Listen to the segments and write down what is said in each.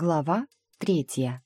Глава третья.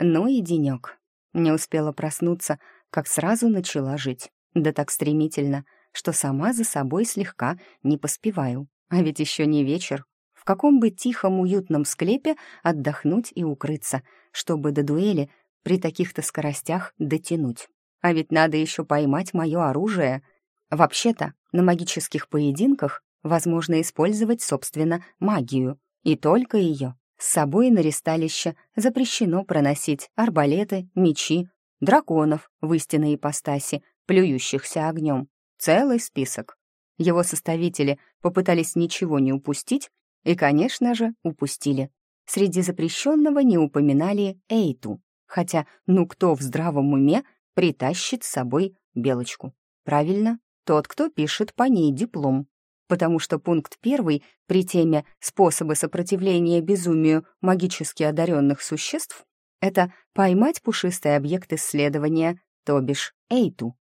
Ну и денек. Не успела проснуться, как сразу начала жить. Да так стремительно, что сама за собой слегка не поспеваю. А ведь еще не вечер. В каком бы тихом, уютном склепе отдохнуть и укрыться, чтобы до дуэли при таких-то скоростях дотянуть. А ведь надо еще поймать мое оружие. Вообще-то, на магических поединках возможно использовать, собственно, магию. И только ее. С собой на ресталище запрещено проносить арбалеты, мечи, драконов в истинной ипостаси, плюющихся огнем. Целый список. Его составители попытались ничего не упустить и, конечно же, упустили. Среди запрещенного не упоминали Эйту, хотя ну кто в здравом уме притащит с собой белочку? Правильно, тот, кто пишет по ней диплом потому что пункт первый при теме «Способы сопротивления безумию магически одаренных существ» — это поймать пушистый объект исследования, то бишь Эйту.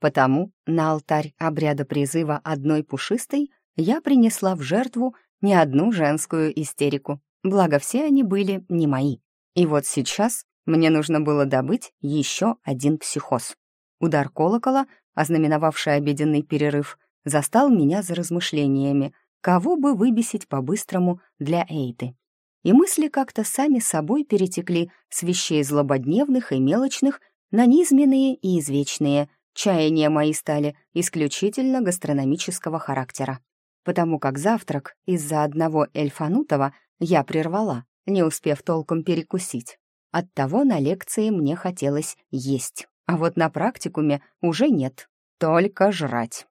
Потому на алтарь обряда призыва одной пушистой я принесла в жертву не одну женскую истерику, благо все они были не мои. И вот сейчас мне нужно было добыть еще один психоз. Удар колокола, ознаменовавший обеденный перерыв, застал меня за размышлениями, кого бы выбесить по-быстрому для Эйты. И мысли как-то сами собой перетекли с вещей злободневных и мелочных на низменные и извечные. Чаяния мои стали исключительно гастрономического характера. Потому как завтрак из-за одного эльфанутова я прервала, не успев толком перекусить. Оттого на лекции мне хотелось есть, а вот на практикуме уже нет, только жрать.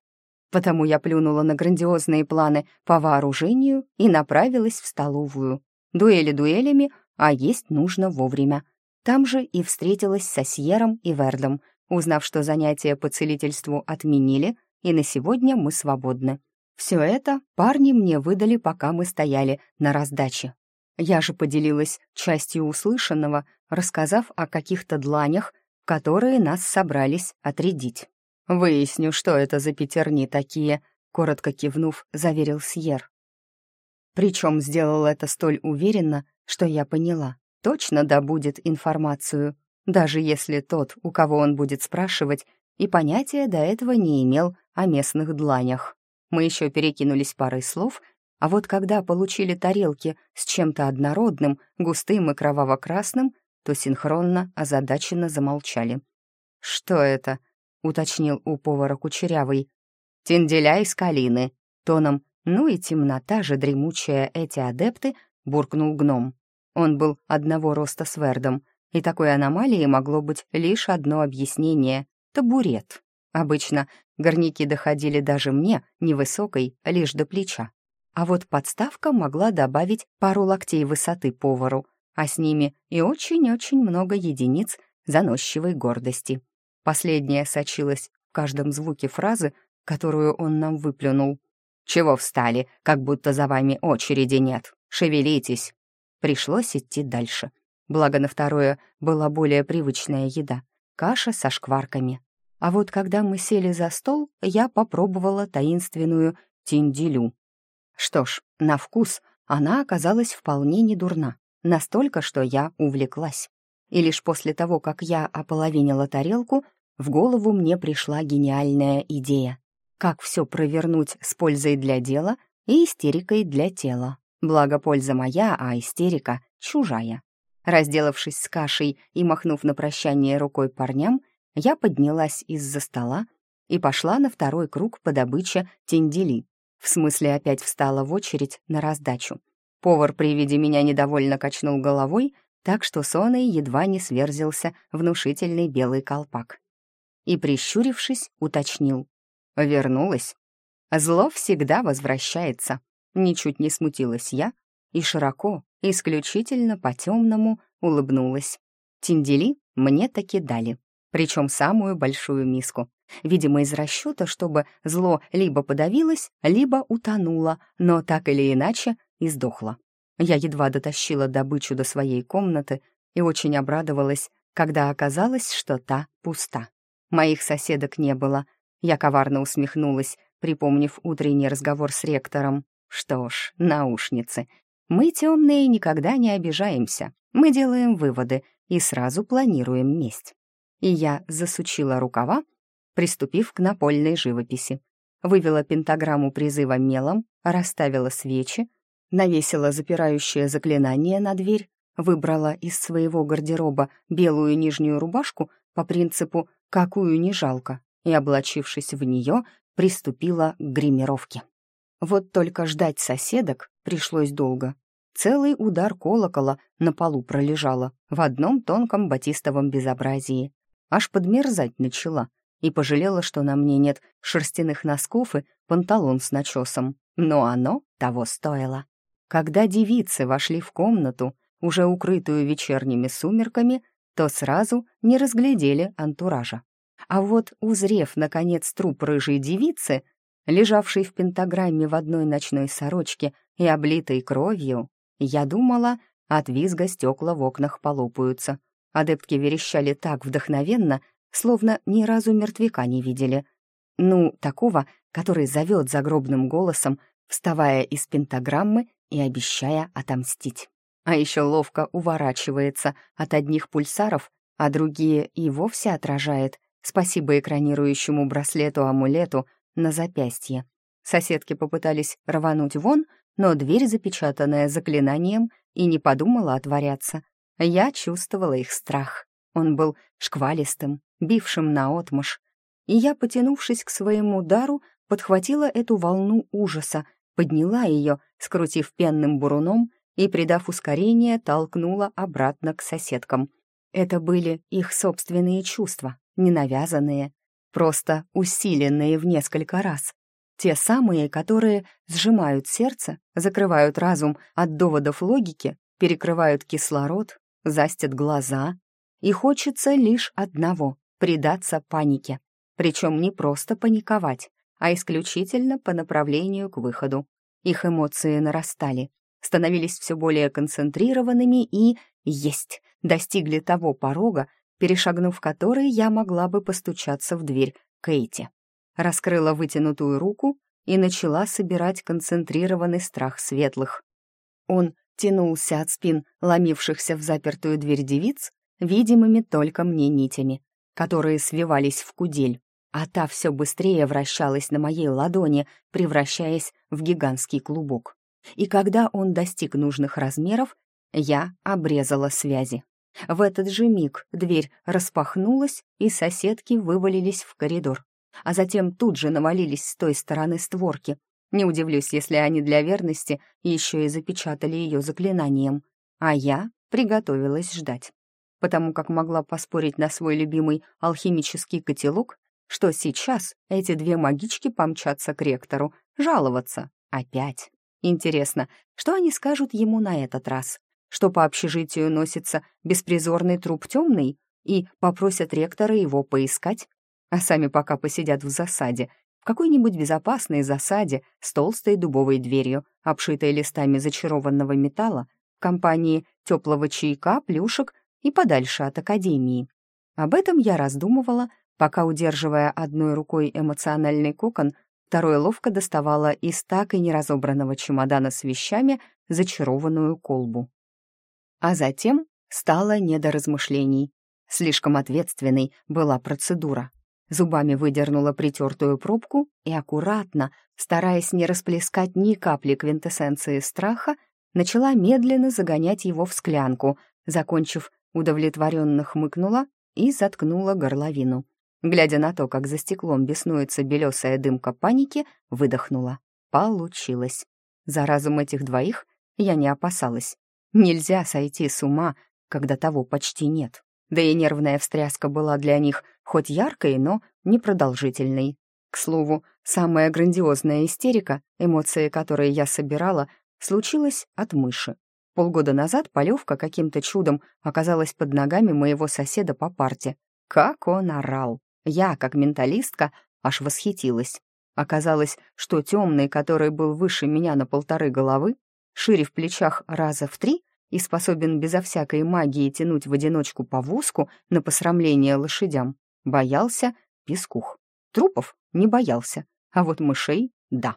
Потому я плюнула на грандиозные планы по вооружению и направилась в столовую. Дуэли дуэлями, а есть нужно вовремя. Там же и встретилась со Сьером и Вердом, узнав, что занятия по целительству отменили, и на сегодня мы свободны. Все это парни мне выдали, пока мы стояли на раздаче. Я же поделилась частью услышанного, рассказав о каких-то дланях, которые нас собрались отрядить. «Выясню, что это за пятерни такие», — коротко кивнув, заверил Сьер. Причем сделал это столь уверенно, что я поняла, точно добудет информацию, даже если тот, у кого он будет спрашивать, и понятия до этого не имел о местных дланях. Мы еще перекинулись парой слов, а вот когда получили тарелки с чем-то однородным, густым и кроваво-красным, то синхронно озадаченно замолчали. «Что это?» — уточнил у повара Кучерявый. «Тенделя из калины», — тоном «ну и темнота же дремучая эти адепты», — буркнул гном. Он был одного роста с Вердом, и такой аномалии могло быть лишь одно объяснение — табурет. Обычно горняки доходили даже мне, невысокой, лишь до плеча. А вот подставка могла добавить пару локтей высоты повару, а с ними и очень-очень много единиц заносчивой гордости. Последняя сочилась в каждом звуке фразы, которую он нам выплюнул. «Чего встали, как будто за вами очереди нет? Шевелитесь!» Пришлось идти дальше. Благо на второе была более привычная еда — каша со шкварками. А вот когда мы сели за стол, я попробовала таинственную тиндилю. Что ж, на вкус она оказалась вполне недурна, настолько, что я увлеклась и лишь после того, как я ополовинила тарелку, в голову мне пришла гениальная идея. Как все провернуть с пользой для дела и истерикой для тела. Благо, польза моя, а истерика — чужая. Разделавшись с кашей и махнув на прощание рукой парням, я поднялась из-за стола и пошла на второй круг по добыче тендели. В смысле, опять встала в очередь на раздачу. Повар при виде меня недовольно качнул головой, так что Соной едва не сверзился внушительный белый колпак. И, прищурившись, уточнил. «Вернулась?» «Зло всегда возвращается», — ничуть не смутилась я и широко, исключительно по-темному улыбнулась. Тиндели мне таки дали, причем самую большую миску. Видимо, из расчета, чтобы зло либо подавилось, либо утонуло, но так или иначе и сдохло. Я едва дотащила добычу до своей комнаты и очень обрадовалась, когда оказалось, что та пуста. Моих соседок не было. Я коварно усмехнулась, припомнив утренний разговор с ректором. Что ж, наушницы. Мы, темные, никогда не обижаемся. Мы делаем выводы и сразу планируем месть. И я засучила рукава, приступив к напольной живописи. Вывела пентаграмму призыва мелом, расставила свечи, навесила запирающее заклинание на дверь, выбрала из своего гардероба белую нижнюю рубашку по принципу «какую не жалко», и, облачившись в нее, приступила к гримировке. Вот только ждать соседок пришлось долго. Целый удар колокола на полу пролежала в одном тонком батистовом безобразии. Аж подмерзать начала и пожалела, что на мне нет шерстяных носков и панталон с начесом. Но оно того стоило. Когда девицы вошли в комнату, уже укрытую вечерними сумерками, то сразу не разглядели антуража. А вот, узрев, наконец, труп рыжей девицы, лежавшей в пентаграмме в одной ночной сорочке и облитой кровью, я думала, от визга стекла в окнах полопаются. Адептки верещали так вдохновенно, словно ни разу мертвяка не видели. Ну, такого, который зовет загробным голосом, вставая из пентаграммы и обещая отомстить. А еще ловко уворачивается от одних пульсаров, а другие и вовсе отражает, спасибо экранирующему браслету-амулету на запястье. Соседки попытались рвануть вон, но дверь, запечатанная заклинанием, и не подумала отворяться. Я чувствовала их страх. Он был шквалистым, бившим наотмашь. И я, потянувшись к своему удару, подхватила эту волну ужаса, подняла ее, скрутив пенным буруном и, придав ускорение, толкнула обратно к соседкам. Это были их собственные чувства, ненавязанные, просто усиленные в несколько раз. Те самые, которые сжимают сердце, закрывают разум от доводов логики, перекрывают кислород, застят глаза. И хочется лишь одного — предаться панике. Причем не просто паниковать, а исключительно по направлению к выходу. Их эмоции нарастали, становились все более концентрированными и, есть, достигли того порога, перешагнув который я могла бы постучаться в дверь Кейти. Раскрыла вытянутую руку и начала собирать концентрированный страх светлых. Он тянулся от спин ломившихся в запертую дверь девиц, видимыми только мне нитями, которые свивались в кудель, а та все быстрее вращалась на моей ладони, превращаясь в гигантский клубок. И когда он достиг нужных размеров, я обрезала связи. В этот же миг дверь распахнулась, и соседки вывалились в коридор, а затем тут же навалились с той стороны створки. Не удивлюсь, если они для верности еще и запечатали ее заклинанием. А я приготовилась ждать, потому как могла поспорить на свой любимый алхимический котелок, что сейчас эти две магички помчатся к ректору, жаловаться. Опять. Интересно, что они скажут ему на этот раз? что по общежитию носится беспризорный труп темный, и попросят ректора его поискать, а сами пока посидят в засаде, в какой-нибудь безопасной засаде с толстой дубовой дверью, обшитой листами зачарованного металла, в компании теплого чайка, плюшек и подальше от академии. Об этом я раздумывала, пока, удерживая одной рукой эмоциональный кокон, второй ловко доставала из так и неразобранного чемодана с вещами зачарованную колбу. А затем стало не до размышлений. Слишком ответственной была процедура. Зубами выдернула притертую пробку и аккуратно, стараясь не расплескать ни капли квинтэссенции страха, начала медленно загонять его в склянку, закончив, удовлетворенно хмыкнула и заткнула горловину. Глядя на то, как за стеклом беснуется белесая дымка паники, выдохнула. Получилось. За разум этих двоих я не опасалась. Нельзя сойти с ума, когда того почти нет. Да и нервная встряска была для них хоть яркой, но непродолжительной. К слову, самая грандиозная истерика, эмоции которой я собирала, случилась от мыши. Полгода назад Полевка каким-то чудом оказалась под ногами моего соседа по парте. Как он орал! Я, как менталистка, аж восхитилась. Оказалось, что темный, который был выше меня на полторы головы, шире в плечах раза в три и способен безо всякой магии тянуть в одиночку повозку на посрамление лошадям, боялся пескух. Трупов не боялся, а вот мышей — да.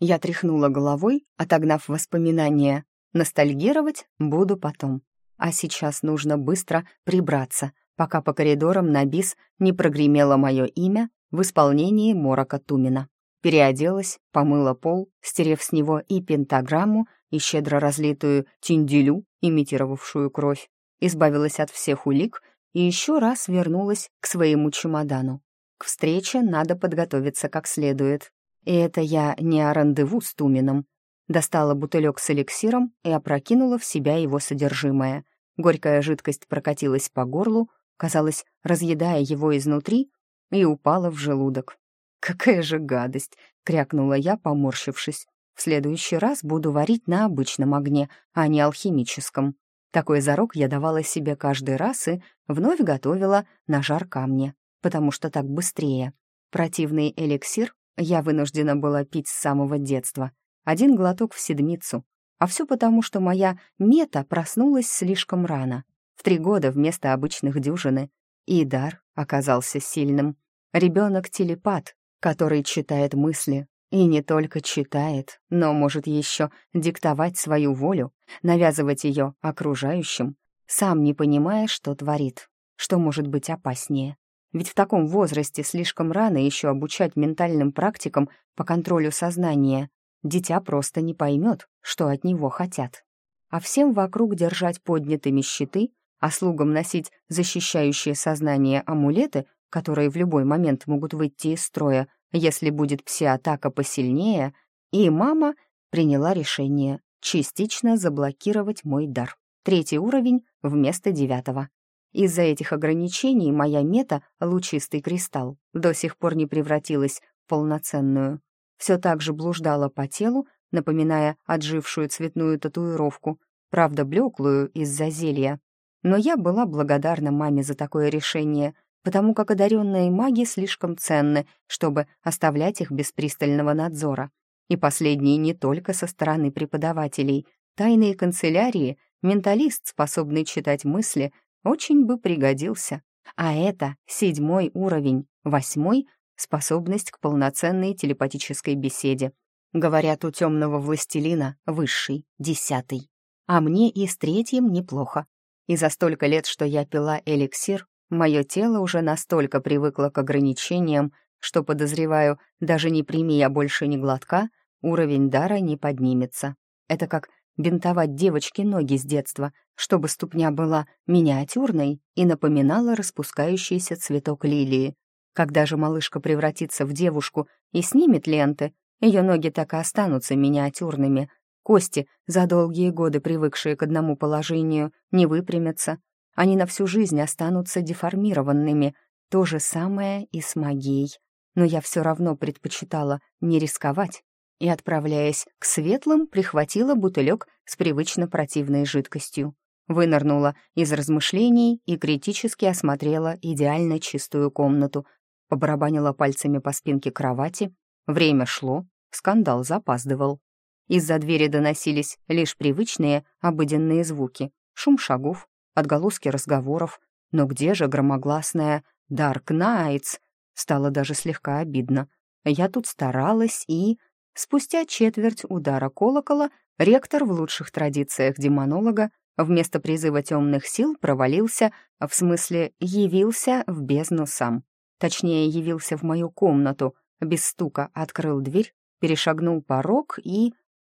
Я тряхнула головой, отогнав воспоминания. Ностальгировать буду потом. А сейчас нужно быстро прибраться, пока по коридорам на бис не прогремело мое имя в исполнении Морока Тумина. Переоделась, помыла пол, стерев с него и пентаграмму, и щедро разлитую тиндилю, имитировавшую кровь, избавилась от всех улик и еще раз вернулась к своему чемодану. К встрече надо подготовиться как следует. И это я не о рандеву с Тумином. Достала бутылек с эликсиром и опрокинула в себя его содержимое. Горькая жидкость прокатилась по горлу, казалось, разъедая его изнутри, и упала в желудок. «Какая же гадость!» — крякнула я, поморщившись. «В следующий раз буду варить на обычном огне, а не алхимическом». Такой зарок я давала себе каждый раз и вновь готовила на жар камне, потому что так быстрее. Противный эликсир я вынуждена была пить с самого детства. Один глоток в седмицу. А все потому, что моя мета проснулась слишком рано. В три года вместо обычных дюжины. И дар оказался сильным. Ребенок-телепат, который читает мысли. И не только читает, но может еще диктовать свою волю, навязывать ее окружающим, сам не понимая, что творит, что может быть опаснее. Ведь в таком возрасте слишком рано еще обучать ментальным практикам по контролю сознания. Дитя просто не поймет, что от него хотят. А всем вокруг держать поднятыми щиты, а слугам носить защищающие сознание амулеты, которые в любой момент могут выйти из строя, если будет пси-атака посильнее, и мама приняла решение частично заблокировать мой дар. Третий уровень вместо девятого. Из-за этих ограничений моя мета, лучистый кристалл, до сих пор не превратилась в полноценную. Все так же блуждала по телу, напоминая отжившую цветную татуировку, правда, блеклую из-за зелья. Но я была благодарна маме за такое решение, потому как одаренные маги слишком ценны, чтобы оставлять их без пристального надзора. И последние не только со стороны преподавателей. Тайные канцелярии, менталист, способный читать мысли, очень бы пригодился. А это седьмой уровень, восьмой — способность к полноценной телепатической беседе. Говорят, у темного властелина высший, десятый. А мне и с третьим неплохо. И за столько лет, что я пила эликсир, Мое тело уже настолько привыкло к ограничениям, что, подозреваю, даже не прими я больше ни глотка, уровень дара не поднимется. Это как бинтовать девочке ноги с детства, чтобы ступня была миниатюрной и напоминала распускающийся цветок лилии. Когда же малышка превратится в девушку и снимет ленты, ее ноги так и останутся миниатюрными, кости, за долгие годы привыкшие к одному положению, не выпрямятся, они на всю жизнь останутся деформированными. То же самое и с магией. Но я все равно предпочитала не рисковать и, отправляясь к светлым, прихватила бутылек с привычно противной жидкостью. Вынырнула из размышлений и критически осмотрела идеально чистую комнату, побарабанила пальцами по спинке кровати. Время шло, скандал запаздывал. Из-за двери доносились лишь привычные обыденные звуки, шум шагов, отголоски разговоров. Но где же громогласная «Дарк Найтс»? Стало даже слегка обидно. Я тут старалась и... Спустя четверть удара колокола ректор в лучших традициях демонолога вместо призыва темных сил провалился, в смысле явился в бездну сам. Точнее, явился в мою комнату, без стука открыл дверь, перешагнул порог и...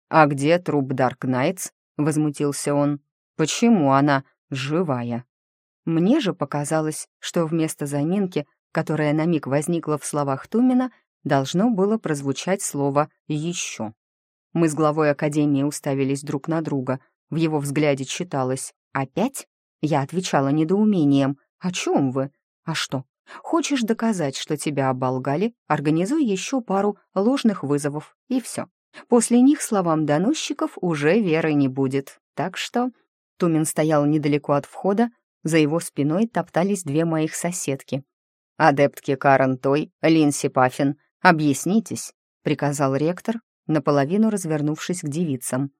«А где труп Дарк Найтс?» — возмутился он. «Почему она живая. Мне же показалось, что вместо заминки, которая на миг возникла в словах Тумина, должно было прозвучать слово «еще». Мы с главой Академии уставились друг на друга. В его взгляде читалось «Опять?» Я отвечала недоумением. «О чем вы? А что? Хочешь доказать, что тебя оболгали? Организуй еще пару ложных вызовов, и все. После них словам доносчиков уже веры не будет. Так что Тумин стоял недалеко от входа, за его спиной топтались две моих соседки. «Адептки Карен Той, Линси Паффин, объяснитесь», — приказал ректор, наполовину развернувшись к девицам.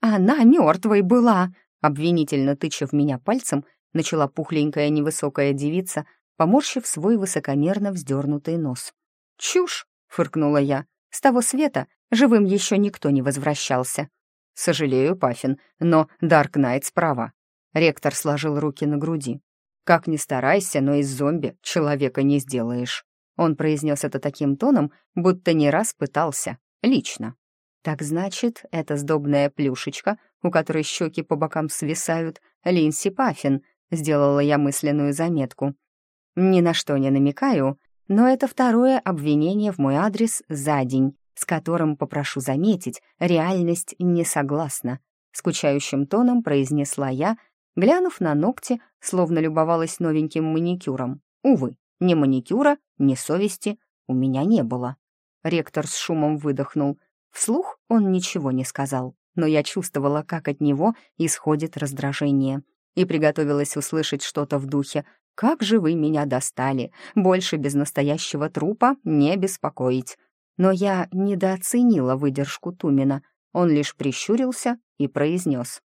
«Она мертвой была!» — обвинительно тыча в меня пальцем, начала пухленькая невысокая девица, поморщив свой высокомерно вздернутый нос. «Чушь!» — фыркнула я. «С того света Живым еще никто не возвращался. Сожалею, Паффин, но Дарк Найт справа. Ректор сложил руки на груди. Как ни старайся, но из зомби человека не сделаешь. Он произнес это таким тоном, будто не раз пытался. Лично. Так значит, эта сдобная плюшечка, у которой щеки по бокам свисают, Линси Паффин, сделала я мысленную заметку. Ни на что не намекаю, но это второе обвинение в мой адрес за день, с которым, попрошу заметить, реальность не согласна. Скучающим тоном произнесла я, глянув на ногти, словно любовалась новеньким маникюром. Увы, ни маникюра, ни совести у меня не было. Ректор с шумом выдохнул. Вслух он ничего не сказал, но я чувствовала, как от него исходит раздражение, и приготовилась услышать что-то в духе «Как же вы меня достали! Больше без настоящего трупа не беспокоить!» Но я недооценила выдержку Тумина. Он лишь прищурился и произнес.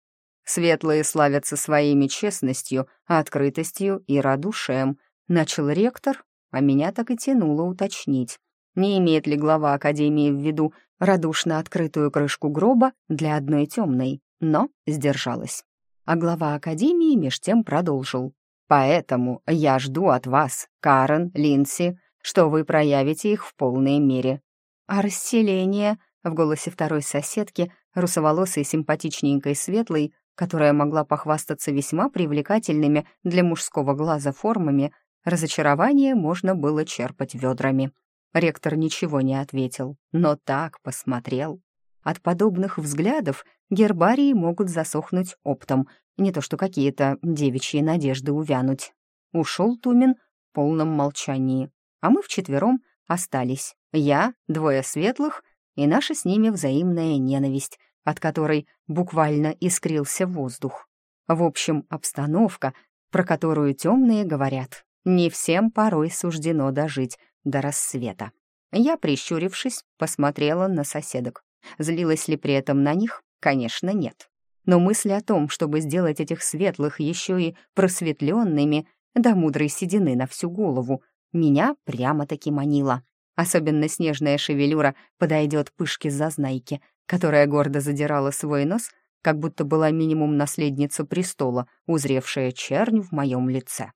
«Светлые славятся своими честностью, открытостью и радушием», — начал ректор, а меня так и тянуло уточнить. Не имеет ли глава Академии в виду радушно открытую крышку гроба для одной темной, но сдержалась. А глава Академии меж тем продолжил. «Поэтому я жду от вас, Карен, Линси, что вы проявите их в полной мере. «А расселение?» — в голосе второй соседки, русоволосой, симпатичненькой, светлой, которая могла похвастаться весьма привлекательными для мужского глаза формами, разочарование можно было черпать ведрами. Ректор ничего не ответил, но так посмотрел. От подобных взглядов гербарии могут засохнуть оптом, не то что какие-то девичьи надежды увянуть. Ушел Тумин в полном молчании, а мы вчетвером остались. Я, двое светлых и наша с ними взаимная ненависть, от которой буквально искрился воздух. В общем, обстановка, про которую темные говорят, не всем порой суждено дожить до рассвета. Я, прищурившись, посмотрела на соседок. Злилась ли при этом на них? Конечно, нет. Но мысль о том, чтобы сделать этих светлых еще и просветленными, до мудрой седины на всю голову, меня прямо-таки манила. Особенно снежная шевелюра подойдет пышке зазнайки, которая гордо задирала свой нос, как будто была минимум наследница престола, узревшая чернь в моем лице.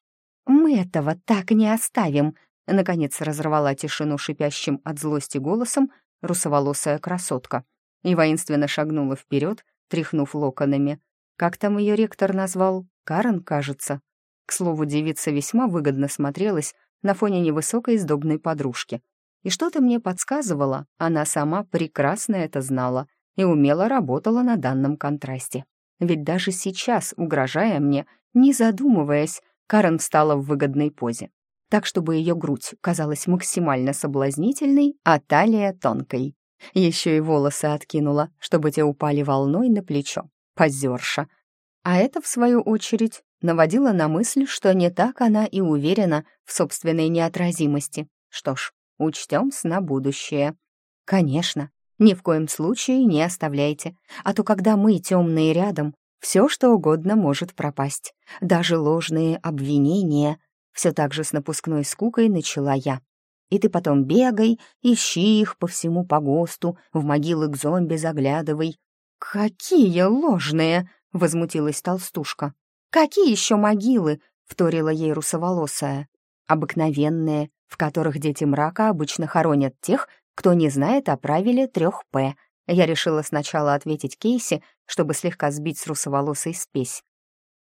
«Мы этого так не оставим!» Наконец разорвала тишину шипящим от злости голосом русоволосая красотка и воинственно шагнула вперед, тряхнув локонами. Как там ее ректор назвал? Карен, кажется. К слову, девица весьма выгодно смотрелась на фоне невысокой сдобной подружки, и что-то мне подсказывало, она сама прекрасно это знала и умело работала на данном контрасте. Ведь даже сейчас, угрожая мне, не задумываясь, Карен встала в выгодной позе, так чтобы ее грудь казалась максимально соблазнительной, а талия тонкой. Еще и волосы откинула, чтобы те упали волной на плечо. Позерша. А это, в свою очередь, наводило на мысль, что не так она и уверена в собственной неотразимости. Что ж, Учтем на будущее. Конечно, ни в коем случае не оставляйте, а то когда мы темные рядом, все что угодно может пропасть, даже ложные обвинения. Все так же с напускной скукой начала я. И ты потом бегай, ищи их по всему погосту, в могилы к зомби заглядывай. «Какие ложные!» — возмутилась толстушка. «Какие еще могилы?» — вторила ей русоволосая. «Обыкновенные, в которых дети мрака обычно хоронят тех, кто не знает о правиле трех п Я решила сначала ответить Кейси, чтобы слегка сбить с русоволосой спесь.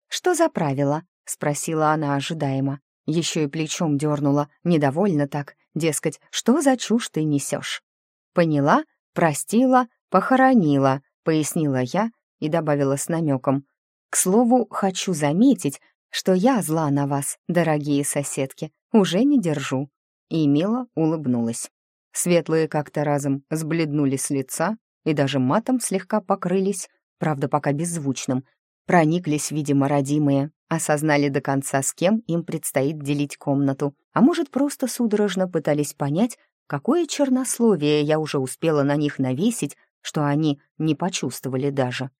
«Что за правило?» — спросила она ожидаемо. Еще и плечом дернула, недовольно так, дескать, что за чушь ты несешь? «Поняла, простила, похоронила», — пояснила я и добавила с намеком. «К слову, хочу заметить, что я зла на вас, дорогие соседки, уже не держу и мило улыбнулась. Светлые как-то разом сбледнули с лица и даже матом слегка покрылись, правда, пока беззвучным. Прониклись, видимо, родимые, осознали до конца, с кем им предстоит делить комнату, а может, просто судорожно пытались понять, какое чернословие я уже успела на них навесить, что они не почувствовали даже.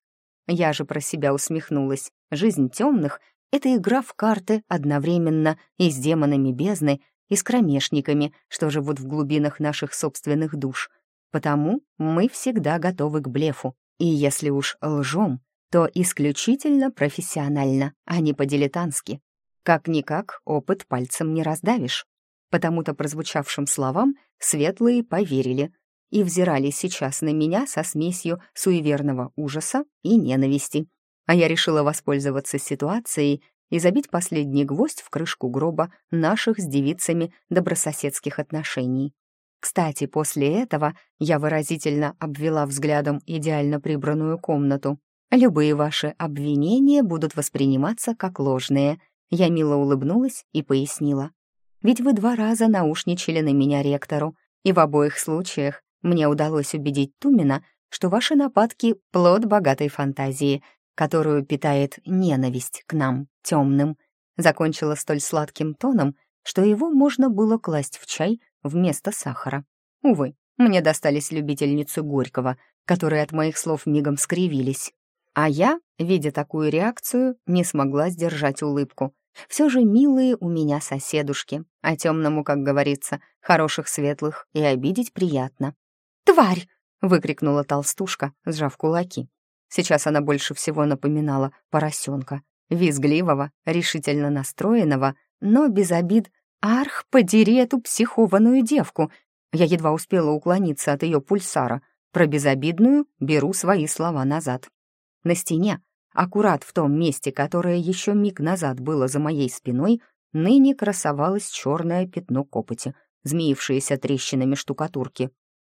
Я же про себя усмехнулась. Жизнь темных — это игра в карты одновременно и с демонами бездны, и с кромешниками, что живут в глубинах наших собственных душ. Потому мы всегда готовы к блефу. И если уж лжем, то исключительно профессионально, а не по-дилетантски. Как-никак опыт пальцем не раздавишь. Потому-то прозвучавшим словам светлые поверили и взирали сейчас на меня со смесью суеверного ужаса и ненависти. А я решила воспользоваться ситуацией и забить последний гвоздь в крышку гроба наших с девицами добрососедских отношений. Кстати, после этого я выразительно обвела взглядом идеально прибранную комнату. Любые ваши обвинения будут восприниматься как ложные. Я мило улыбнулась и пояснила. Ведь вы два раза наушничали на меня ректору, и в обоих случаях мне удалось убедить Тумина, что ваши нападки — плод богатой фантазии, которую питает ненависть к нам, темным. Закончила столь сладким тоном, что его можно было класть в чай вместо сахара. Увы, мне достались любительницы Горького, которые от моих слов мигом скривились. А я, видя такую реакцию, не смогла сдержать улыбку. Все же милые у меня соседушки, а темному, как говорится, хороших светлых и обидеть приятно. «Тварь!» — выкрикнула толстушка, сжав кулаки. Сейчас она больше всего напоминала поросенка, визгливого, решительно настроенного, но без обид «Арх, подери эту психованную девку!» Я едва успела уклониться от ее пульсара. Про безобидную беру свои слова назад. На стене, аккурат в том месте, которое еще миг назад было за моей спиной, ныне красовалось черное пятно копоти, змеившееся трещинами штукатурки.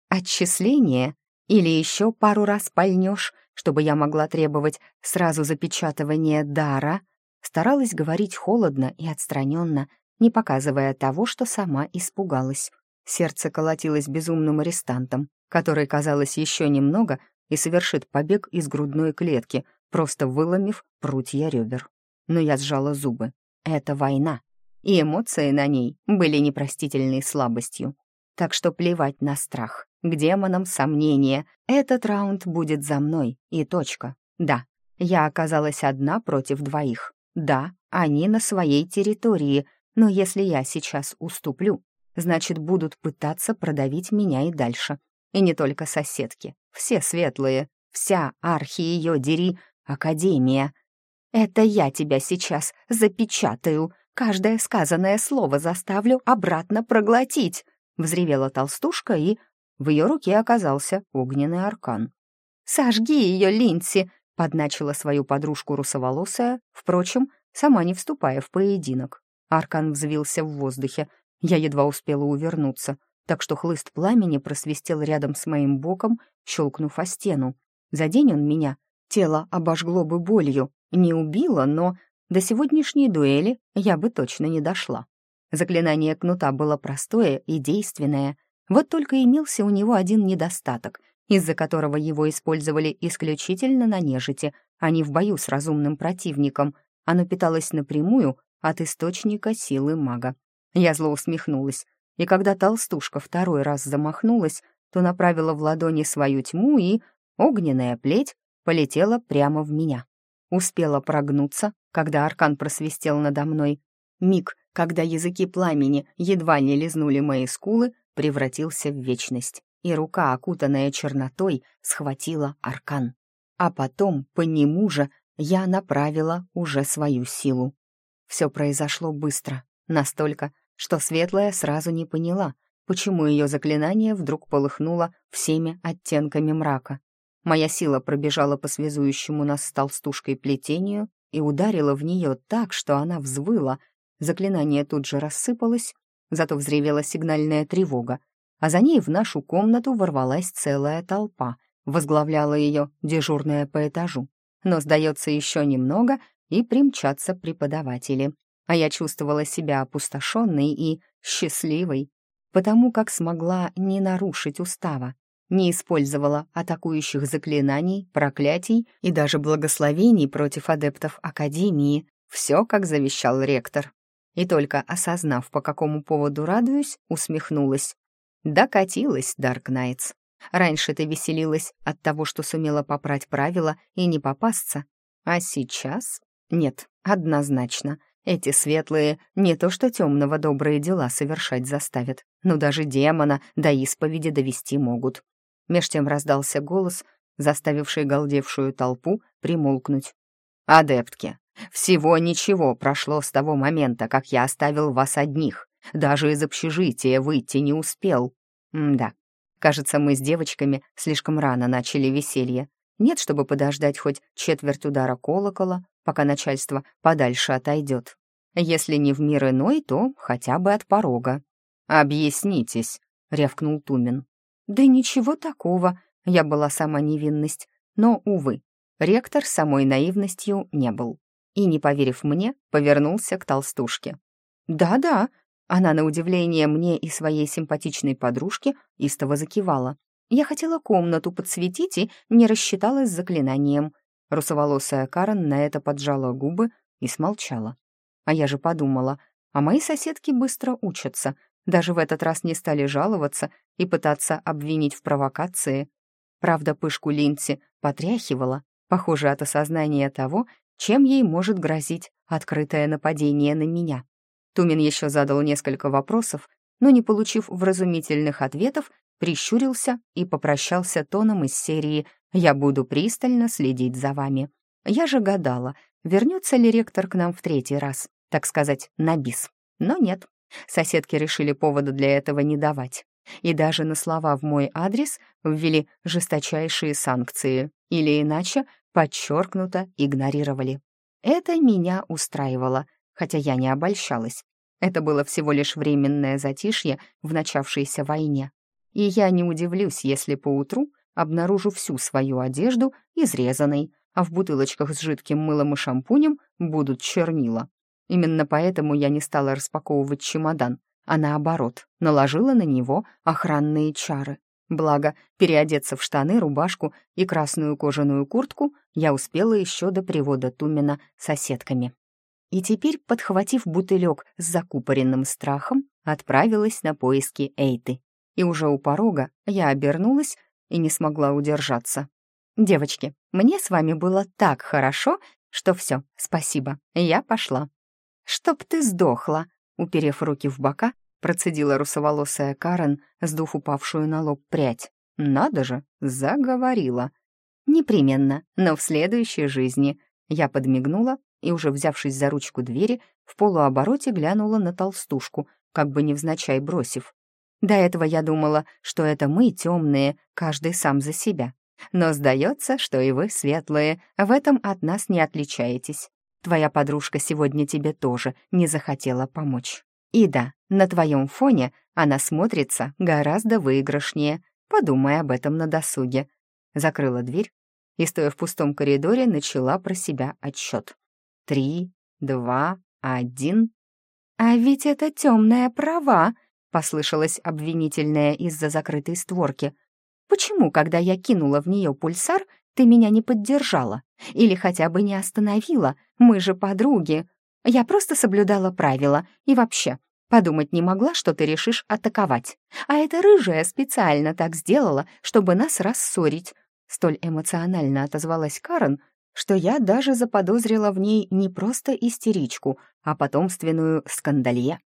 Отчисление? Или еще пару раз пальнешь, чтобы я могла требовать сразу запечатывания дара? Старалась говорить холодно и отстраненно, не показывая того, что сама испугалась. Сердце колотилось безумным арестантом, который, казалось, еще немного и совершит побег из грудной клетки, просто выломив прутья ребер. Но я сжала зубы. Это война, и эмоции на ней были непростительной слабостью. Так что плевать на страх, к демонам сомнения. Этот раунд будет за мной, и точка. Да, я оказалась одна против двоих. Да, они на своей территории, но если я сейчас уступлю, значит, будут пытаться продавить меня и дальше. И не только соседки, все светлые, вся архи ее дери, академия. Это я тебя сейчас запечатаю, каждое сказанное слово заставлю обратно проглотить, взревела толстушка, и в ее руке оказался огненный аркан. «Сожги ее, Линси!» — подначила свою подружку русоволосая, впрочем, сама не вступая в поединок. Аркан взвился в воздухе. Я едва успела увернуться, так что хлыст пламени просвистел рядом с моим боком, щелкнув о стену. Задень он меня, тело обожгло бы болью, не убило, но до сегодняшней дуэли я бы точно не дошла. Заклинание кнута было простое и действенное, вот только имелся у него один недостаток, из-за которого его использовали исключительно на нежити, а не в бою с разумным противником. Оно питалось напрямую от источника силы мага. Я зло усмехнулась, и когда толстушка второй раз замахнулась, то направила в ладони свою тьму, и огненная плеть полетела прямо в меня. Успела прогнуться, когда аркан просвистел надо мной. Миг, когда языки пламени едва не лизнули мои скулы, превратился в вечность, и рука, окутанная чернотой, схватила аркан. А потом по нему же я направила уже свою силу. Все произошло быстро, настолько, что Светлая сразу не поняла, почему ее заклинание вдруг полыхнуло всеми оттенками мрака. Моя сила пробежала по связующему нас с толстушкой плетению и ударила в нее так, что она взвыла. Заклинание тут же рассыпалось, зато взревела сигнальная тревога, а за ней в нашу комнату ворвалась целая толпа, возглавляла ее дежурная по этажу. Но, сдается, еще немного — и примчатся преподаватели. А я чувствовала себя опустошенной и счастливой, потому как смогла не нарушить устава, не использовала атакующих заклинаний, проклятий и даже благословений против адептов Академии. Все, как завещал ректор. И только осознав, по какому поводу радуюсь, усмехнулась. Докатилась, Дарк Найтс. Раньше ты веселилась от того, что сумела попрать правила и не попасться, а сейчас нет, однозначно. Эти светлые не то что темного добрые дела совершать заставят, но даже демона до исповеди довести могут. Меж тем раздался голос, заставивший галдевшую толпу примолкнуть. «Адептки, всего ничего прошло с того момента, как я оставил вас одних. Даже из общежития выйти не успел. М да, кажется, мы с девочками слишком рано начали веселье. Нет, чтобы подождать хоть четверть удара колокола, пока начальство подальше отойдет. Если не в мир иной, то хотя бы от порога. «Объяснитесь», — рявкнул Тумин. «Да ничего такого», — я была сама невинность. Но, увы, ректор самой наивностью не был. И, не поверив мне, повернулся к толстушке. «Да-да», она, на удивление мне и своей симпатичной подружке, истово закивала. Я хотела комнату подсветить и не рассчиталась с заклинанием. Русоволосая Карен на это поджала губы и смолчала. А я же подумала, а мои соседки быстро учатся, даже в этот раз не стали жаловаться и пытаться обвинить в провокации. Правда, пышку Линси потряхивала, похоже, от осознания того, чем ей может грозить открытое нападение на меня. Тумин еще задал несколько вопросов, но, не получив вразумительных ответов, прищурился и попрощался тоном из серии «Я буду пристально следить за вами». Я же гадала, вернется ли ректор к нам в третий раз, так сказать, на бис. Но нет, соседки решили повода для этого не давать. И даже на слова в мой адрес ввели жесточайшие санкции, или иначе подчеркнуто игнорировали. Это меня устраивало, хотя я не обольщалась. Это было всего лишь временное затишье в начавшейся войне. И я не удивлюсь, если поутру обнаружу всю свою одежду изрезанной, а в бутылочках с жидким мылом и шампунем будут чернила. Именно поэтому я не стала распаковывать чемодан, а наоборот, наложила на него охранные чары. Благо, переодеться в штаны, рубашку и красную кожаную куртку я успела еще до привода Тумина соседками. И теперь, подхватив бутылек с закупоренным страхом, отправилась на поиски Эйты. И уже у порога я обернулась и не смогла удержаться. «Девочки, мне с вами было так хорошо, что все, спасибо, я пошла». «Чтоб ты сдохла», — уперев руки в бока, процедила русоволосая Карен, сдув упавшую на лоб прядь. «Надо же, заговорила». «Непременно, но в следующей жизни». Я подмигнула и, уже взявшись за ручку двери, в полуобороте глянула на толстушку, как бы невзначай бросив. До этого я думала, что это мы, темные, каждый сам за себя. Но сдается, что и вы, светлые, в этом от нас не отличаетесь. Твоя подружка сегодня тебе тоже не захотела помочь. И да, на твоем фоне она смотрится гораздо выигрышнее. Подумай об этом на досуге. Закрыла дверь и, стоя в пустом коридоре, начала про себя отсчет. Три, два, один. А ведь это темная права, послышалось обвинительное из-за закрытой створки. «Почему, когда я кинула в нее пульсар, ты меня не поддержала? Или хотя бы не остановила? Мы же подруги. Я просто соблюдала правила. И вообще, подумать не могла, что ты решишь атаковать. А эта рыжая специально так сделала, чтобы нас рассорить». Столь эмоционально отозвалась Карен, что я даже заподозрила в ней не просто истеричку, а потомственную скандалье.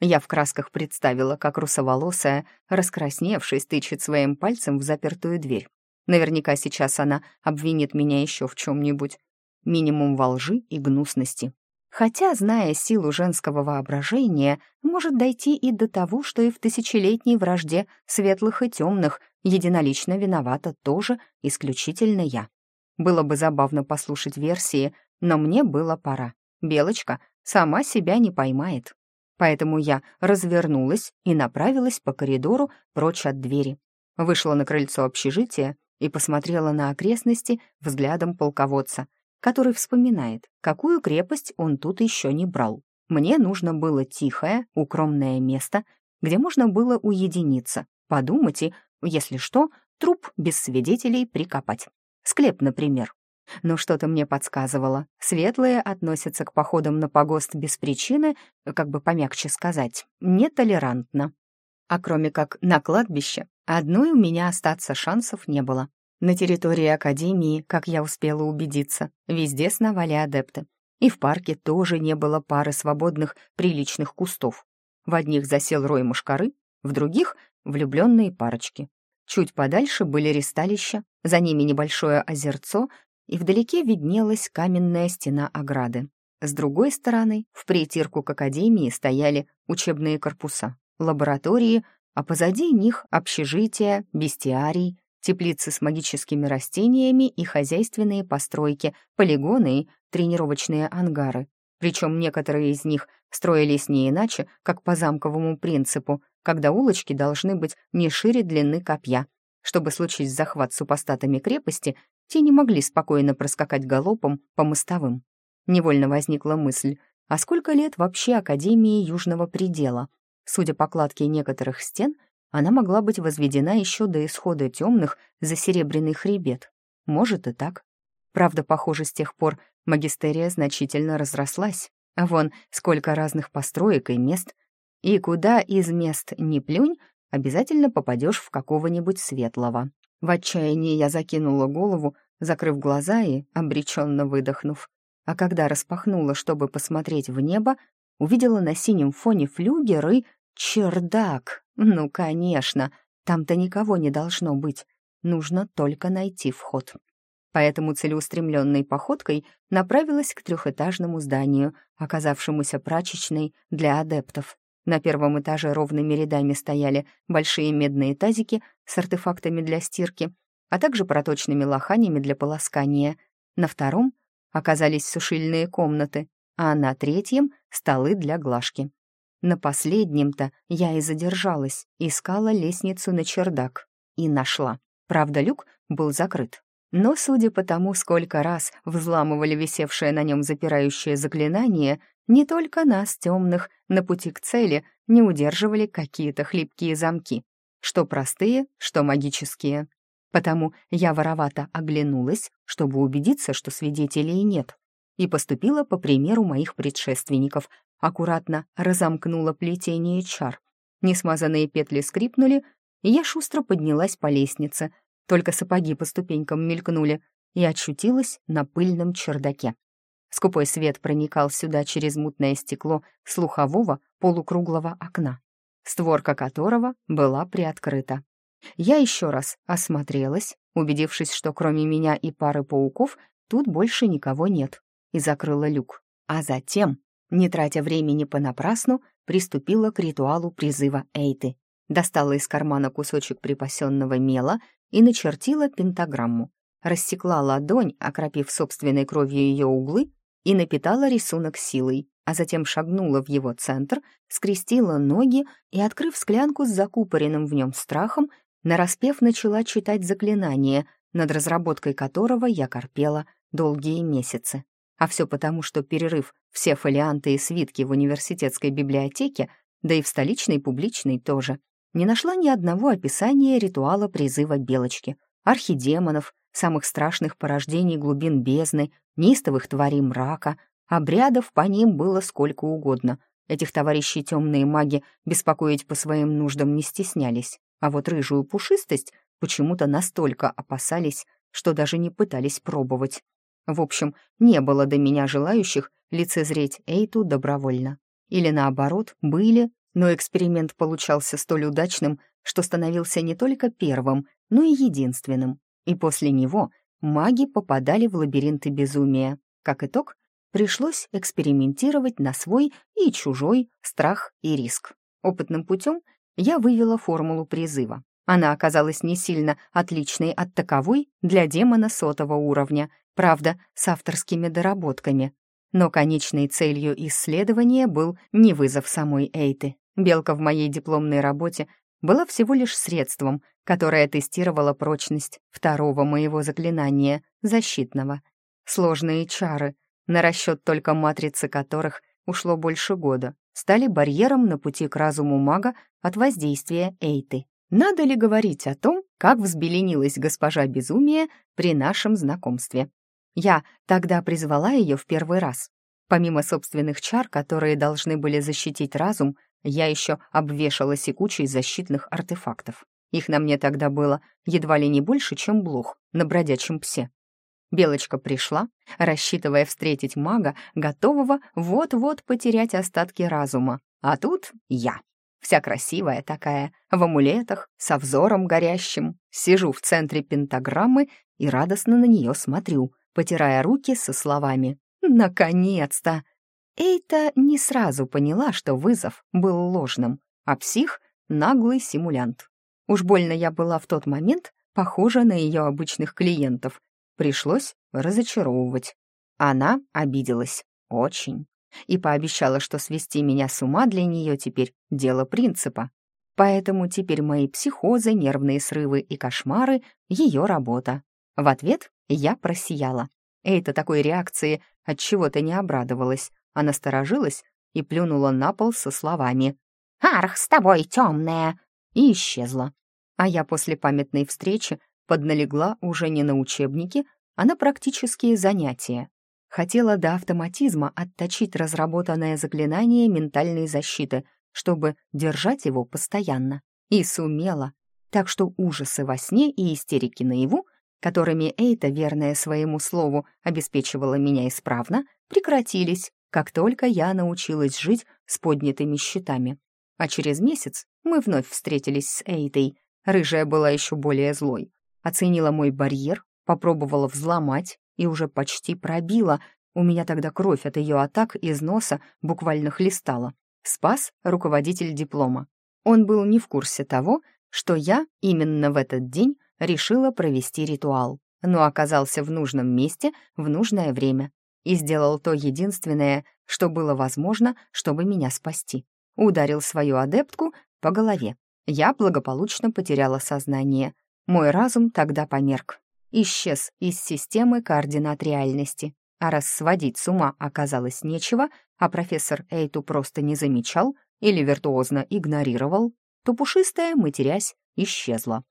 Я в красках представила, как русоволосая, раскрасневшись, тычет своим пальцем в запертую дверь. Наверняка сейчас она обвинит меня еще в чем-нибудь. Минимум во лжи и гнусности. Хотя, зная силу женского воображения, может дойти и до того, что и в тысячелетней вражде светлых и темных единолично виновата тоже исключительно я. Было бы забавно послушать версии, но мне было пора. Белочка сама себя не поймает. Поэтому я развернулась и направилась по коридору прочь от двери. Вышла на крыльцо общежития и посмотрела на окрестности взглядом полководца, который вспоминает, какую крепость он тут еще не брал. Мне нужно было тихое, укромное место, где можно было уединиться, подумать и, если что, труп без свидетелей прикопать. Склеп, например. Но что-то мне подсказывало. Светлые относятся к походам на погост без причины, как бы помягче сказать, нетолерантно. А кроме как на кладбище, одной у меня остаться шансов не было. На территории Академии, как я успела убедиться, везде сновали адепты. И в парке тоже не было пары свободных, приличных кустов. В одних засел рой мушкары, в других — влюбленные парочки. Чуть подальше были ристалища, за ними небольшое озерцо, и вдалеке виднелась каменная стена ограды. С другой стороны, в притирку к академии стояли учебные корпуса, лаборатории, а позади них общежития, бестиарий, теплицы с магическими растениями и хозяйственные постройки, полигоны и тренировочные ангары. Причем некоторые из них строились не иначе, как по замковому принципу, когда улочки должны быть не шире длины копья. Чтобы случись захват супостатами крепости, те не могли спокойно проскакать галопом по мостовым. Невольно возникла мысль, а сколько лет вообще Академии Южного Предела? Судя по кладке некоторых стен, она могла быть возведена еще до исхода темных за серебряный хребет. Может и так. Правда, похоже, с тех пор магистерия значительно разрослась. А вон сколько разных построек и мест. И куда из мест не плюнь, обязательно попадешь в какого-нибудь светлого. В отчаянии я закинула голову, закрыв глаза и обреченно выдохнув. А когда распахнула, чтобы посмотреть в небо, увидела на синем фоне флюгер и чердак. Ну, конечно, там-то никого не должно быть. Нужно только найти вход. Поэтому целеустремленной походкой направилась к трехэтажному зданию, оказавшемуся прачечной для адептов. На первом этаже ровными рядами стояли большие медные тазики с артефактами для стирки, а также проточными лоханями для полоскания. На втором оказались сушильные комнаты, а на третьем — столы для глажки. На последнем-то я и задержалась, искала лестницу на чердак. И нашла. Правда, люк был закрыт. Но, судя по тому, сколько раз взламывали висевшее на нем запирающее заклинание, не только нас, темных, на пути к цели не удерживали какие-то хлипкие замки, что простые, что магические. Потому я воровато оглянулась, чтобы убедиться, что свидетелей нет, и поступила по примеру моих предшественников, аккуратно разомкнула плетение чар. Несмазанные петли скрипнули, и я шустро поднялась по лестнице, только сапоги по ступенькам мелькнули, и очутилась на пыльном чердаке. Скупой свет проникал сюда через мутное стекло слухового полукруглого окна, створка которого была приоткрыта. Я еще раз осмотрелась, убедившись, что кроме меня и пары пауков тут больше никого нет, и закрыла люк. А затем, не тратя времени понапрасну, приступила к ритуалу призыва Эйты. Достала из кармана кусочек припасенного мела и начертила пентаграмму. Рассекла ладонь, окропив собственной кровью ее углы, и напитала рисунок силой, а затем шагнула в его центр, скрестила ноги и, открыв склянку с закупоренным в нем страхом, нараспев начала читать заклинание, над разработкой которого я корпела долгие месяцы. А все потому, что перерыв все фолианты и свитки в университетской библиотеке, да и в столичной публичной тоже, не нашла ни одного описания ритуала призыва белочки, архидемонов, самых страшных порождений глубин бездны, неистовых тварей мрака, обрядов по ним было сколько угодно. Этих товарищей темные маги беспокоить по своим нуждам не стеснялись, а вот рыжую пушистость почему-то настолько опасались, что даже не пытались пробовать. В общем, не было до меня желающих лицезреть Эйту добровольно. Или наоборот, были, но эксперимент получался столь удачным, что становился не только первым, но и единственным. И после него маги попадали в лабиринты безумия. Как итог, пришлось экспериментировать на свой и чужой страх и риск. Опытным путем я вывела формулу призыва. Она оказалась не сильно отличной от таковой для демона сотого уровня, правда, с авторскими доработками. Но конечной целью исследования был не вызов самой Эйты. Белка в моей дипломной работе была всего лишь средством, которое тестировало прочность второго моего заклинания, защитного. Сложные чары, на расчет только матрицы которых ушло больше года, стали барьером на пути к разуму мага от воздействия Эйты. Надо ли говорить о том, как взбеленилась госпожа Безумия при нашем знакомстве? Я тогда призвала ее в первый раз. Помимо собственных чар, которые должны были защитить разум, я еще обвешала секучей защитных артефактов. Их на мне тогда было едва ли не больше, чем блох на бродячем псе. Белочка пришла, рассчитывая встретить мага, готового вот-вот потерять остатки разума. А тут я. вся красивая такая, в амулетах, со взором горящим. Сижу в центре пентаграммы и радостно на нее смотрю, потирая руки со словами «Наконец-то!». Эйта не сразу поняла, что вызов был ложным, а псих — наглый симулянт. Уж больно я была в тот момент похожа на ее обычных клиентов. Пришлось разочаровывать. Она обиделась. Очень. И пообещала, что свести меня с ума для нее теперь дело принципа. Поэтому теперь мои психозы, нервные срывы и кошмары — ее работа. В ответ я просияла. Эйта такой реакции от чего то не обрадовалась, а насторожилась и плюнула на пол со словами «Арх, с тобой темная!» и исчезла. А я после памятной встречи подналегла уже не на учебники, а на практические занятия. Хотела до автоматизма отточить разработанное заклинание ментальной защиты, чтобы держать его постоянно. И сумела. Так что ужасы во сне и истерики наяву, которыми Эйта, верная своему слову, обеспечивала меня исправно, прекратились, как только я научилась жить с поднятыми щитами. А через месяц мы вновь встретились с Эйтой. Рыжая была еще более злой. Оценила мой барьер, попробовала взломать, и уже почти пробила. У меня тогда кровь от ее атак из носа буквально хлестала. Спас руководитель диплома. Он был не в курсе того, что я именно в этот день решила провести ритуал, но оказался в нужном месте в нужное время и сделал то единственное, что было возможно, чтобы меня спасти. Ударил свою адептку по голове. Я благополучно потеряла сознание. Мой разум тогда померк исчез из системы координат реальности. А раз сводить с ума оказалось нечего, а профессор Эйту просто не замечал или виртуозно игнорировал, то пушистая, матерясь, исчезла.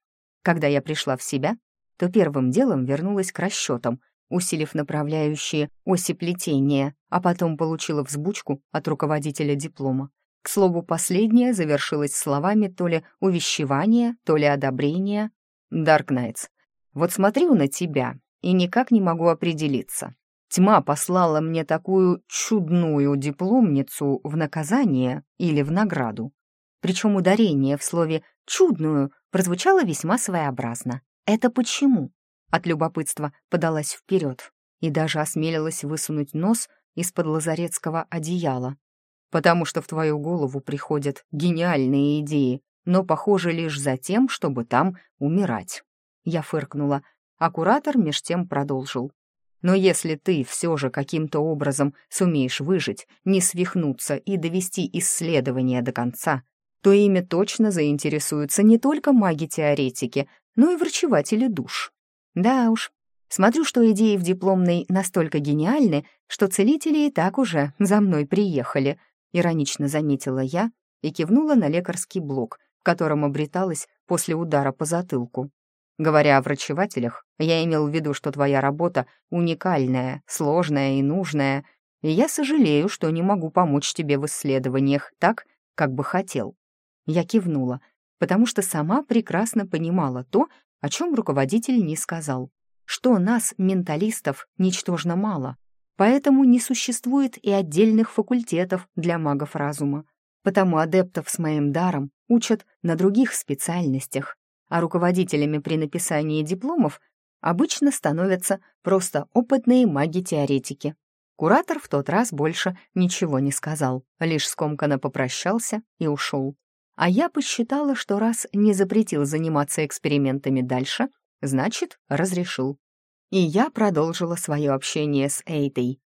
Когда я пришла в себя, то первым делом вернулась к расчетам, усилив направляющие оси плетения, а потом получила взбучку от руководителя диплома. К слову, последнее завершилось словами то ли увещевания, то ли одобрения. «Дарк Найтс, вот смотрю на тебя и никак не могу определиться. Тьма послала мне такую чудную дипломницу в наказание или в награду. Причем ударение в слове «чудную» прозвучало весьма своеобразно. Это почему? От любопытства подалась вперед и даже осмелилась высунуть нос из-под лазаретского одеяла. Потому что в твою голову приходят гениальные идеи, но, похоже, лишь за тем, чтобы там умирать. Я фыркнула, а куратор меж тем продолжил. «Но если ты все же каким-то образом сумеешь выжить, не свихнуться и довести исследование до конца, то ими точно заинтересуются не только маги-теоретики, но и врачеватели душ. Да уж, смотрю, что идеи в дипломной настолько гениальны, что целители и так уже за мной приехали», иронично заметила я и кивнула на лекарский блок, в котором обреталась после удара по затылку. Говоря о врачевателях, я имел в виду, что твоя работа уникальная, сложная и нужная, и я сожалею, что не могу помочь тебе в исследованиях так, как бы хотел. Я кивнула, потому что сама прекрасно понимала то, о чем руководитель не сказал, что нас, менталистов, ничтожно мало, поэтому не существует и отдельных факультетов для магов разума, потому адептов с моим даром учат на других специальностях, а руководителями при написании дипломов обычно становятся просто опытные маги-теоретики. Куратор в тот раз больше ничего не сказал, лишь скомканно попрощался и ушел. А я посчитала, что раз не запретил заниматься экспериментами дальше, значит, разрешил. И я продолжила свое общение с Эйтой.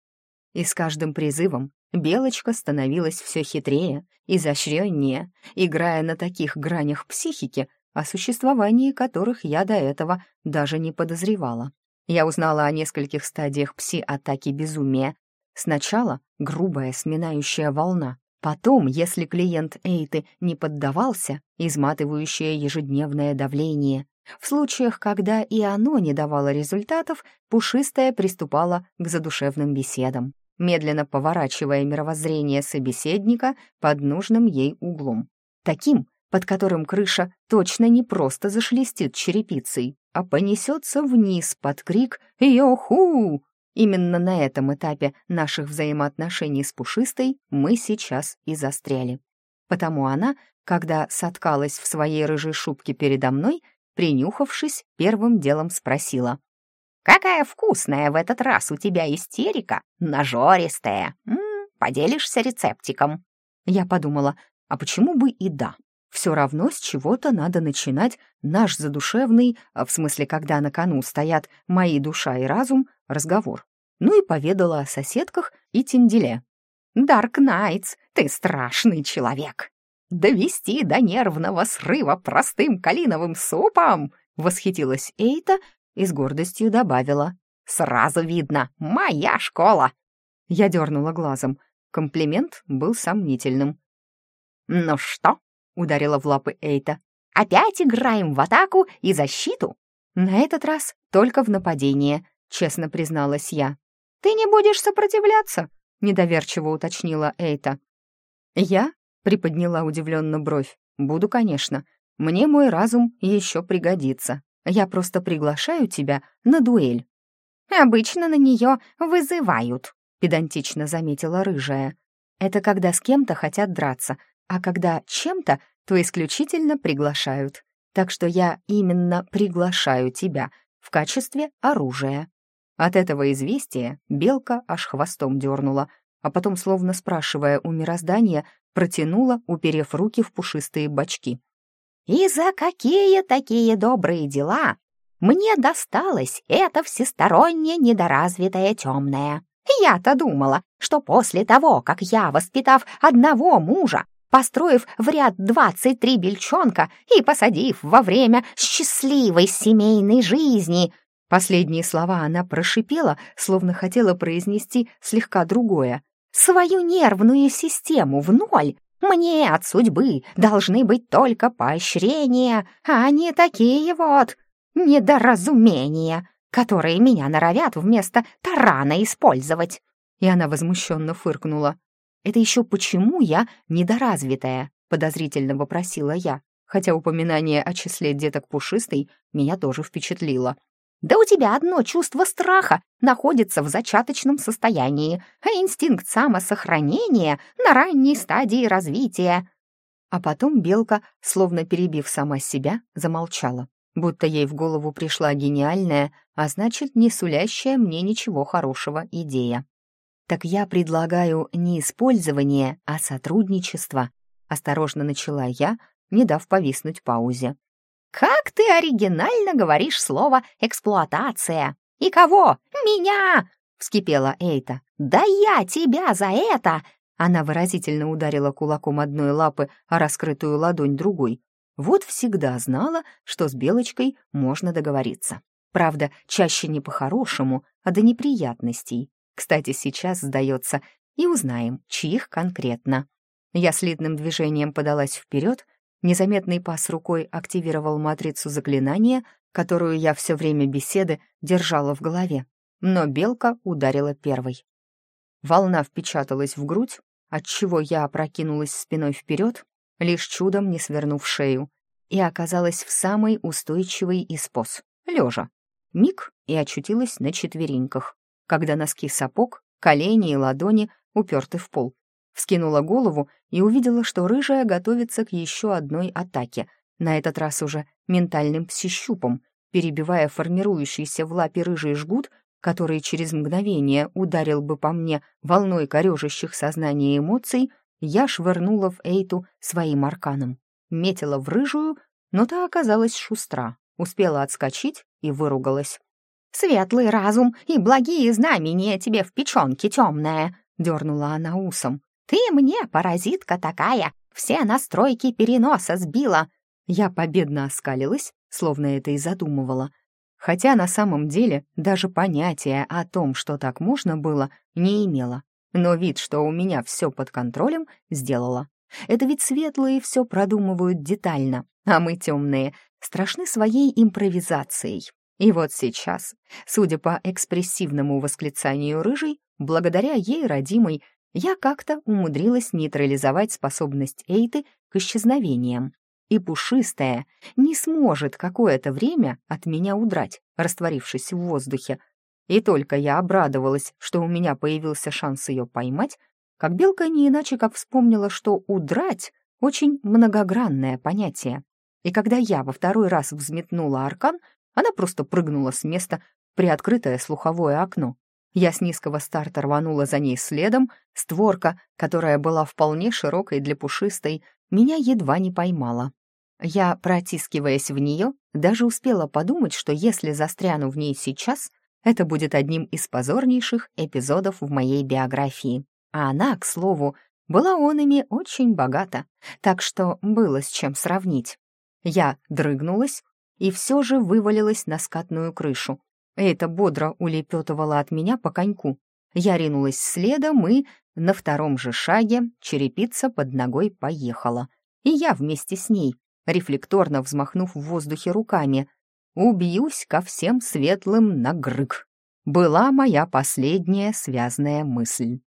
И с каждым призывом Белочка становилась все хитрее, изощреннее, играя на таких гранях психики, о существовании которых я до этого даже не подозревала. Я узнала о нескольких стадиях пси-атаки безумия. Сначала грубая сминающая волна, потом, если клиент Эйты не поддавался, изматывающее ежедневное давление. В случаях, когда и оно не давало результатов, пушистая приступала к задушевным беседам, медленно поворачивая мировоззрение собеседника под нужным ей углом. Таким, под которым крыша точно не просто зашелестит черепицей, а понесется вниз под крик «Йоху!». Именно на этом этапе наших взаимоотношений с Пушистой мы сейчас и застряли. Потому она, когда соткалась в своей рыжей шубке передо мной, принюхавшись, первым делом спросила. «Какая вкусная в этот раз у тебя истерика, нажористая! М -м, поделишься рецептиком?» Я подумала, а почему бы и да? Все равно с чего-то надо начинать наш задушевный, а в смысле, когда на кону стоят мои душа и разум, разговор. Ну и поведала о соседках и Тинделе. «Дарк Найтс, ты страшный человек!» довести до нервного срыва простым калиновым супом!» — восхитилась Эйта и с гордостью добавила. «Сразу видно, моя школа!» Я дернула глазом. Комплимент был сомнительным. «Ну что?» — ударила в лапы Эйта. «Опять играем в атаку и защиту?» «На этот раз только в нападение», — честно призналась я. «Ты не будешь сопротивляться?» — недоверчиво уточнила Эйта. Я Приподняла удивленно бровь. «Буду, конечно. Мне мой разум еще пригодится. Я просто приглашаю тебя на дуэль». «Обычно на нее вызывают», — педантично заметила рыжая. «Это когда с кем-то хотят драться, а когда чем-то, то исключительно приглашают. Так что я именно приглашаю тебя в качестве оружия». От этого известия белка аж хвостом дернула, а потом, словно спрашивая у мироздания, протянула, уперев руки в пушистые бочки. «И за какие такие добрые дела мне досталось это всесторонне недоразвитое темное? Я-то думала, что после того, как я, воспитав одного мужа, построив в ряд двадцать три бельчонка и посадив во время счастливой семейной жизни...» Последние слова она прошипела, словно хотела произнести слегка другое свою нервную систему в ноль, мне от судьбы должны быть только поощрения, а не такие вот недоразумения, которые меня норовят вместо тарана использовать. И она возмущенно фыркнула. «Это еще почему я недоразвитая?» — подозрительно вопросила я, хотя упоминание о числе деток пушистой меня тоже впечатлило. Да у тебя одно чувство страха находится в зачаточном состоянии, а инстинкт самосохранения на ранней стадии развития». А потом белка, словно перебив сама себя, замолчала, будто ей в голову пришла гениальная, а значит, не сулящая мне ничего хорошего идея. «Так я предлагаю не использование, а сотрудничество», — осторожно начала я, не дав повиснуть паузе. «Как ты оригинально говоришь слово «эксплуатация». И кого? Меня!» — вскипела Эйта. «Да я тебя за это!» Она выразительно ударила кулаком одной лапы, а раскрытую ладонь другой. Вот всегда знала, что с Белочкой можно договориться. Правда, чаще не по-хорошему, а до неприятностей. Кстати, сейчас, сдается, и узнаем, чьих конкретно. Я слитным движением подалась вперед, Незаметный пас рукой активировал матрицу заклинания, которую я все время беседы держала в голове. Но белка ударила первой. Волна впечаталась в грудь, отчего я опрокинулась спиной вперед, лишь чудом не свернув шею, и оказалась в самой устойчивой из поз — лежа. Миг и очутилась на четвереньках, когда носки сапог, колени и ладони уперты в пол. Вскинула голову и увидела, что рыжая готовится к еще одной атаке, на этот раз уже ментальным псищупом, перебивая формирующийся в лапе рыжий жгут, который через мгновение ударил бы по мне волной корежащих сознание эмоций, я швырнула в Эйту своим арканом. Метила в рыжую, но та оказалась шустра, успела отскочить и выругалась. «Светлый разум и благие знамения тебе в печенке темная!» — дернула она усом. «Ты мне, паразитка такая, все настройки переноса сбила!» Я победно оскалилась, словно это и задумывала. Хотя на самом деле даже понятия о том, что так можно было, не имела. Но вид, что у меня все под контролем, сделала. Это ведь светлые все продумывают детально, а мы темные, страшны своей импровизацией. И вот сейчас, судя по экспрессивному восклицанию рыжей, благодаря ей родимой я как-то умудрилась нейтрализовать способность Эйты к исчезновениям. И пушистая не сможет какое-то время от меня удрать, растворившись в воздухе. И только я обрадовалась, что у меня появился шанс ее поймать, как белка не иначе как вспомнила, что удрать очень многогранное понятие. И когда я во второй раз взметнула аркан, она просто прыгнула с места приоткрытое слуховое окно. Я с низкого старта рванула за ней следом, створка, которая была вполне широкой для пушистой, меня едва не поймала. Я, протискиваясь в нее, даже успела подумать, что если застряну в ней сейчас, это будет одним из позорнейших эпизодов в моей биографии. А она, к слову, была он ими очень богата, так что было с чем сравнить. Я дрыгнулась и все же вывалилась на скатную крышу. Это бодро улепетывало от меня по коньку. Я ринулась следом и на втором же шаге черепица под ногой поехала. И я вместе с ней, рефлекторно взмахнув в воздухе руками. «Убьюсь ко всем светлым на грык», была моя последняя связная мысль.